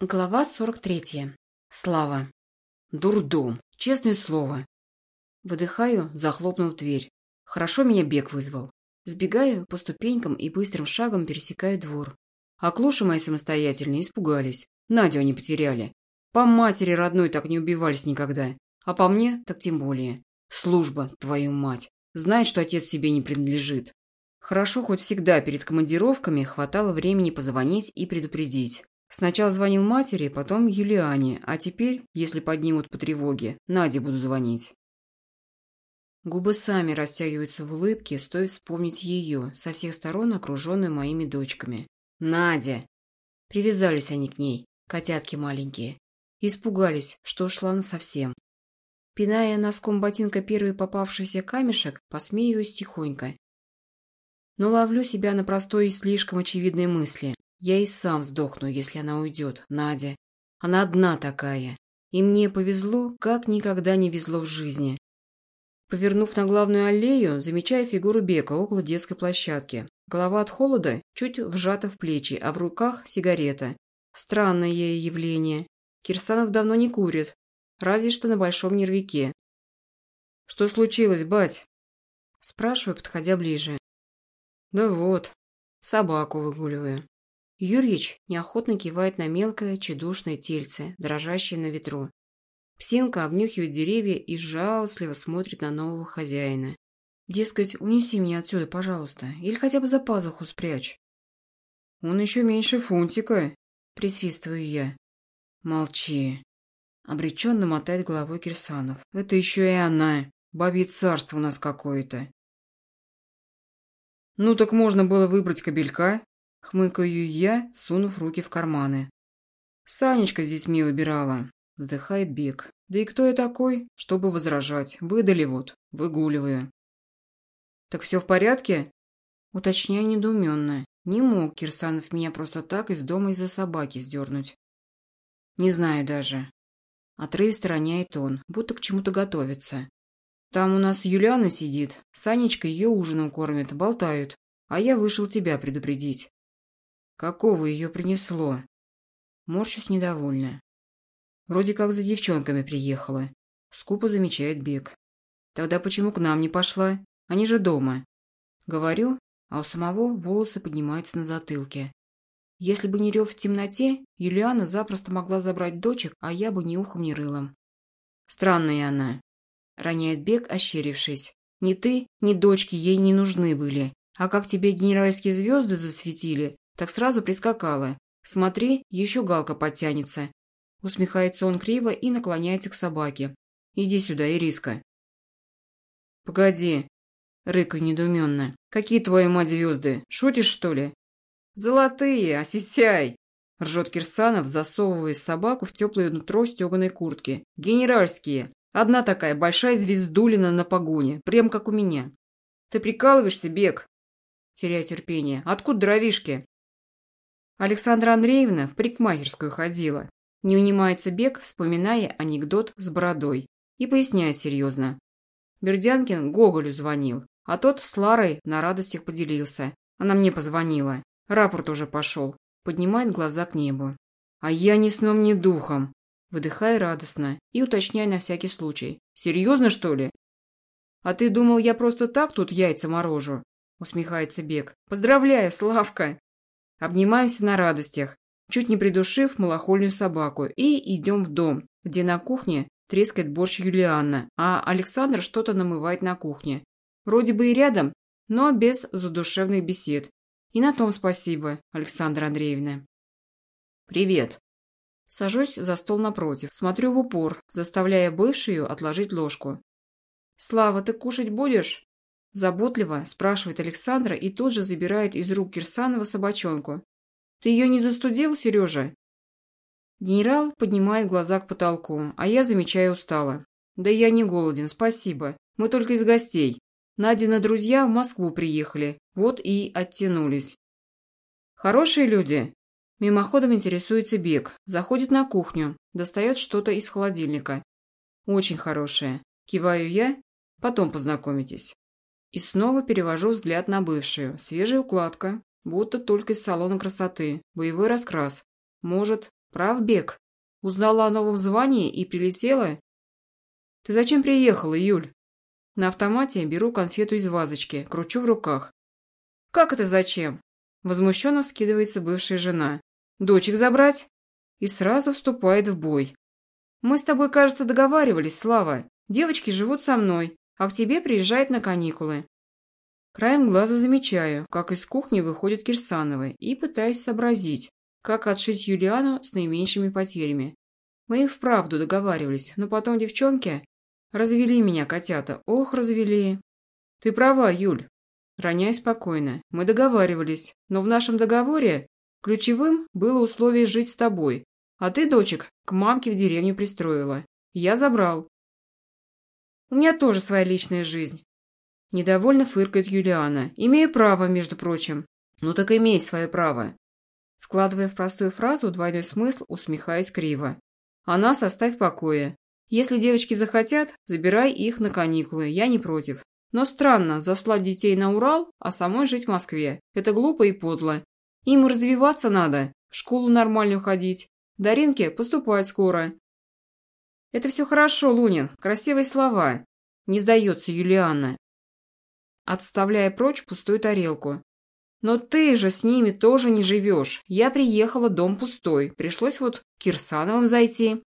Глава 43. Слава. Дурдом. Честное слово. Выдыхаю, захлопнув дверь. Хорошо меня бег вызвал. Сбегаю по ступенькам и быстрым шагом пересекаю двор. А клуши мои самостоятельные испугались. Надю они потеряли. По матери родной так не убивались никогда. А по мне так тем более. Служба, твою мать. Знает, что отец себе не принадлежит. Хорошо, хоть всегда перед командировками хватало времени позвонить и предупредить. Сначала звонил матери, потом Юлиане, а теперь, если поднимут по тревоге, Наде буду звонить. Губы сами растягиваются в улыбке, стоит вспомнить ее, со всех сторон окруженную моими дочками. «Надя!» Привязались они к ней, котятки маленькие. Испугались, что ушла насовсем. Пиная носком ботинка первый попавшийся камешек, посмеиваюсь тихонько. Но ловлю себя на простой и слишком очевидной мысли. Я и сам сдохну, если она уйдет, Надя. Она одна такая. И мне повезло, как никогда не везло в жизни. Повернув на главную аллею, замечаю фигуру Бека около детской площадки. Голова от холода чуть вжата в плечи, а в руках сигарета. Странное явление. Кирсанов давно не курит. Разве что на большом нервике. «Что случилось, бать?» Спрашиваю, подходя ближе. «Да вот, собаку выгуливаю». Юрьич неохотно кивает на мелкое, чедушное тельце, дрожащее на ветру. Псинка обнюхивает деревья и жалостливо смотрит на нового хозяина. Дескать, унеси меня отсюда, пожалуйста, или хотя бы за пазуху спрячь. Он еще меньше фунтика, присвистываю я. Молчи. Обреченно мотает головой Кирсанов. Это еще и она. Бабье царство у нас какое-то. Ну так можно было выбрать кобелька, Хмыкаю я, сунув руки в карманы. Санечка с детьми выбирала. Вздыхает Бег. Да и кто я такой, чтобы возражать? Выдали вот, выгуливаю. Так все в порядке? Уточняю недоуменно. Не мог Кирсанов меня просто так из дома из-за собаки сдернуть. Не знаю даже. Отрывисто роняет он, будто к чему-то готовится. Там у нас Юлиана сидит, Санечка ее ужином кормит, болтают, а я вышел тебя предупредить. Какого ее принесло? Морщусь недовольно. Вроде как за девчонками приехала. Скупо замечает Бег. Тогда почему к нам не пошла? Они же дома. Говорю, а у самого волосы поднимаются на затылке. Если бы не рев в темноте, Юлиана запросто могла забрать дочек, а я бы ни ухом, ни рылом. Странная она. Роняет Бег, ощерившись. Ни ты, ни дочки ей не нужны были. А как тебе генеральские звезды засветили, так сразу прискакала. Смотри, еще галка подтянется. Усмехается он криво и наклоняется к собаке. Иди сюда, Ириска. Погоди. Рыкаю недоуменно. Какие твои мать звезды? Шутишь, что ли? Золотые, осисяй! Ржет Кирсанов, засовывая собаку в теплое нутро стеганой куртки. Генеральские. Одна такая большая звездулина на погоне, прям как у меня. Ты прикалываешься, Бег? Теряя терпение. Откуда дровишки? Александра Андреевна в парикмахерскую ходила. Не унимается бег, вспоминая анекдот с бородой. И поясняет серьезно. Бердянкин Гоголю звонил, а тот с Ларой на радостях поделился. Она мне позвонила. Рапорт уже пошел. Поднимает глаза к небу. А я ни сном, ни духом. Выдыхая радостно и уточняя на всякий случай. Серьезно, что ли? А ты думал, я просто так тут яйца морожу? Усмехается Бег. Поздравляю, Славка! Обнимаемся на радостях, чуть не придушив малохольную собаку, и идем в дом, где на кухне трескает борщ Юлианна, а Александр что-то намывает на кухне. Вроде бы и рядом, но без задушевных бесед. И на том спасибо, Александра Андреевна. «Привет». Сажусь за стол напротив, смотрю в упор, заставляя бывшую отложить ложку. «Слава, ты кушать будешь?» Заботливо спрашивает Александра и тут же забирает из рук Кирсанова собачонку. «Ты ее не застудил, Сережа?» Генерал поднимает глаза к потолку, а я замечаю устало. «Да я не голоден, спасибо. Мы только из гостей. Надина друзья в Москву приехали, вот и оттянулись». «Хорошие люди?» Мимоходом интересуется Бег, заходит на кухню, достает что-то из холодильника. «Очень хорошие. Киваю я, потом познакомитесь». И снова перевожу взгляд на бывшую. Свежая укладка, будто только из салона красоты. Боевой раскрас. Может, Прав бег. Узнала о новом звании и прилетела? Ты зачем приехала, Юль? На автомате беру конфету из вазочки, кручу в руках. Как это зачем? Возмущенно вскидывается бывшая жена. Дочек забрать? И сразу вступает в бой. Мы с тобой, кажется, договаривались, Слава. Девочки живут со мной, а к тебе приезжают на каникулы. Краем глаза замечаю, как из кухни выходят Кирсановы, и пытаюсь сообразить, как отшить Юлиану с наименьшими потерями. Мы и вправду договаривались, но потом девчонки развели меня, котята, ох, развели. Ты права, Юль. Роняй спокойно. Мы договаривались, но в нашем договоре ключевым было условие жить с тобой, а ты, дочек, к мамке в деревню пристроила. Я забрал. У меня тоже своя личная жизнь. Недовольно фыркает Юлиана. Имею право, между прочим. Ну так имей свое право. Вкладывая в простую фразу двойной смысл, усмехаясь криво. А нас оставь в покое. Если девочки захотят, забирай их на каникулы, я не против. Но странно, заслать детей на Урал, а самой жить в Москве. Это глупо и подло. Им развиваться надо, в школу нормальную ходить. Даринке поступать скоро. Это все хорошо, Лунин, красивые слова. Не сдается Юлианна. Отставляя прочь пустую тарелку. Но ты же с ними тоже не живешь. Я приехала, дом пустой. Пришлось вот к Кирсановым зайти.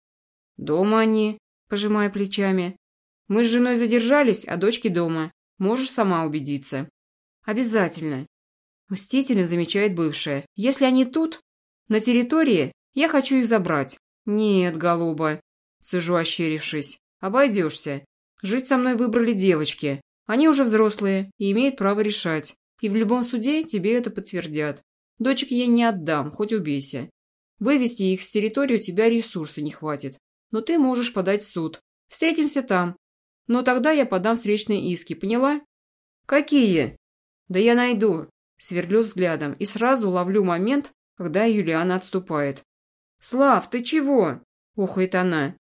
Дома они, пожимая плечами. Мы с женой задержались, а дочки дома. Можешь сама убедиться. Обязательно. Мстительно замечает бывшая. Если они тут, на территории, я хочу их забрать. Нет, голуба. Сижу ощерившись. Обойдешься. Жить со мной выбрали девочки. Они уже взрослые и имеют право решать. И в любом суде тебе это подтвердят. Дочек я не отдам, хоть убейся. Вывести их с территории у тебя ресурса не хватит. Но ты можешь подать в суд. Встретимся там. Но тогда я подам встречные иски, поняла? Какие? Да я найду. Сверлю взглядом и сразу ловлю момент, когда Юлиана отступает. «Слав, ты чего?» – ухает она.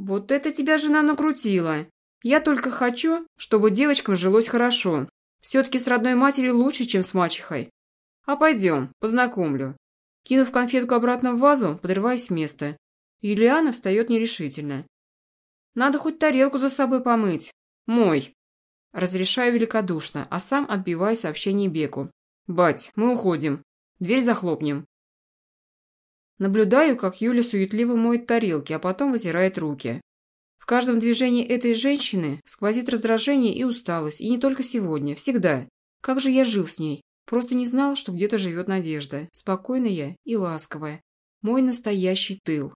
«Вот это тебя жена накрутила. Я только хочу, чтобы девочкам жилось хорошо. Все-таки с родной матерью лучше, чем с мачехой. А пойдем, познакомлю. Кинув конфетку обратно в вазу, подрываясь с места. Юлиана встает нерешительно. Надо хоть тарелку за собой помыть. Мой. Разрешаю великодушно, а сам отбиваю сообщение Беку. «Бать, мы уходим. Дверь захлопнем». Наблюдаю, как Юля суетливо моет тарелки, а потом вытирает руки каждом движении этой женщины сквозит раздражение и усталость, и не только сегодня, всегда. Как же я жил с ней? Просто не знал, что где-то живет надежда, спокойная и ласковая. Мой настоящий тыл.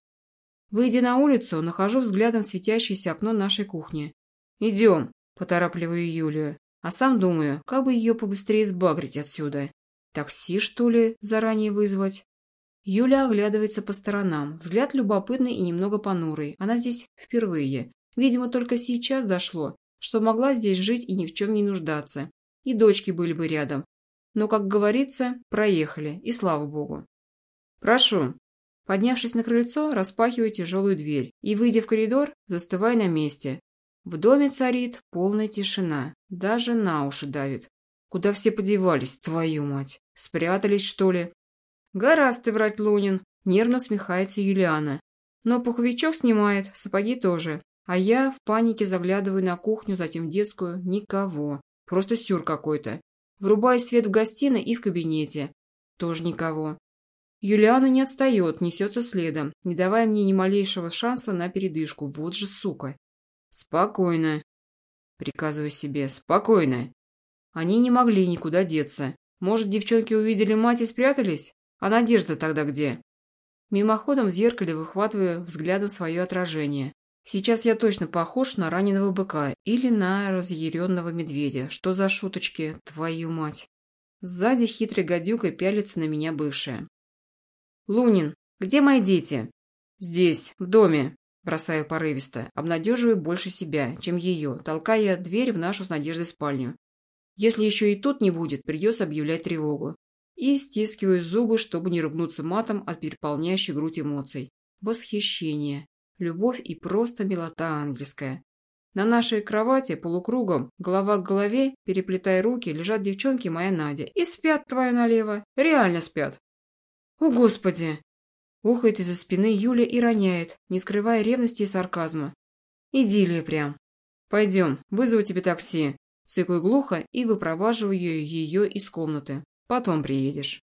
Выйдя на улицу, нахожу взглядом светящееся окно нашей кухни. «Идем», – поторапливаю Юлию, а сам думаю, как бы ее побыстрее сбагрить отсюда. Такси, что ли, заранее вызвать? Юля оглядывается по сторонам. Взгляд любопытный и немного понурый. Она здесь впервые. Видимо, только сейчас дошло, что могла здесь жить и ни в чем не нуждаться. И дочки были бы рядом. Но, как говорится, проехали, и слава богу. «Прошу». Поднявшись на крыльцо, распахиваю тяжелую дверь и, выйдя в коридор, застываю на месте. В доме царит полная тишина, даже на уши давит. Куда все подевались, твою мать? Спрятались, что ли? «Гораздо ты врать, Лунин!» – нервно смехается Юлиана. Но пуховичок снимает, сапоги тоже. А я в панике заглядываю на кухню, затем в детскую. Никого. Просто сюр какой-то. Врубаю свет в гостиной и в кабинете. Тоже никого. Юлиана не отстает, несется следом, не давая мне ни малейшего шанса на передышку. Вот же сука. Спокойно. Приказываю себе. Спокойно. Они не могли никуда деться. Может, девчонки увидели мать и спрятались? А Надежда тогда где? Мимоходом в зеркале выхватываю взглядом свое отражение. Сейчас я точно похож на раненого быка или на разъяренного медведя. Что за шуточки, твою мать? Сзади хитрой гадюкой пялится на меня бывшая. «Лунин, где мои дети?» «Здесь, в доме», – бросаю порывисто, обнадеживаю больше себя, чем ее, толкая дверь в нашу с Надеждой спальню. Если еще и тут не будет, придется объявлять тревогу и стискиваю зубы, чтобы не ругнуться матом от переполняющей грудь эмоций. Восхищение, любовь и просто милота ангельская. На нашей кровати полукругом, голова к голове, переплетая руки, лежат девчонки моя Надя. И спят твою налево. Реально спят. О, Господи! Охает из-за спины Юля и роняет, не скрывая ревности и сарказма. Идиллия прям. Пойдем, вызову тебе такси. Цыкаю глухо и выпроваживаю ее из комнаты. Потом приедешь.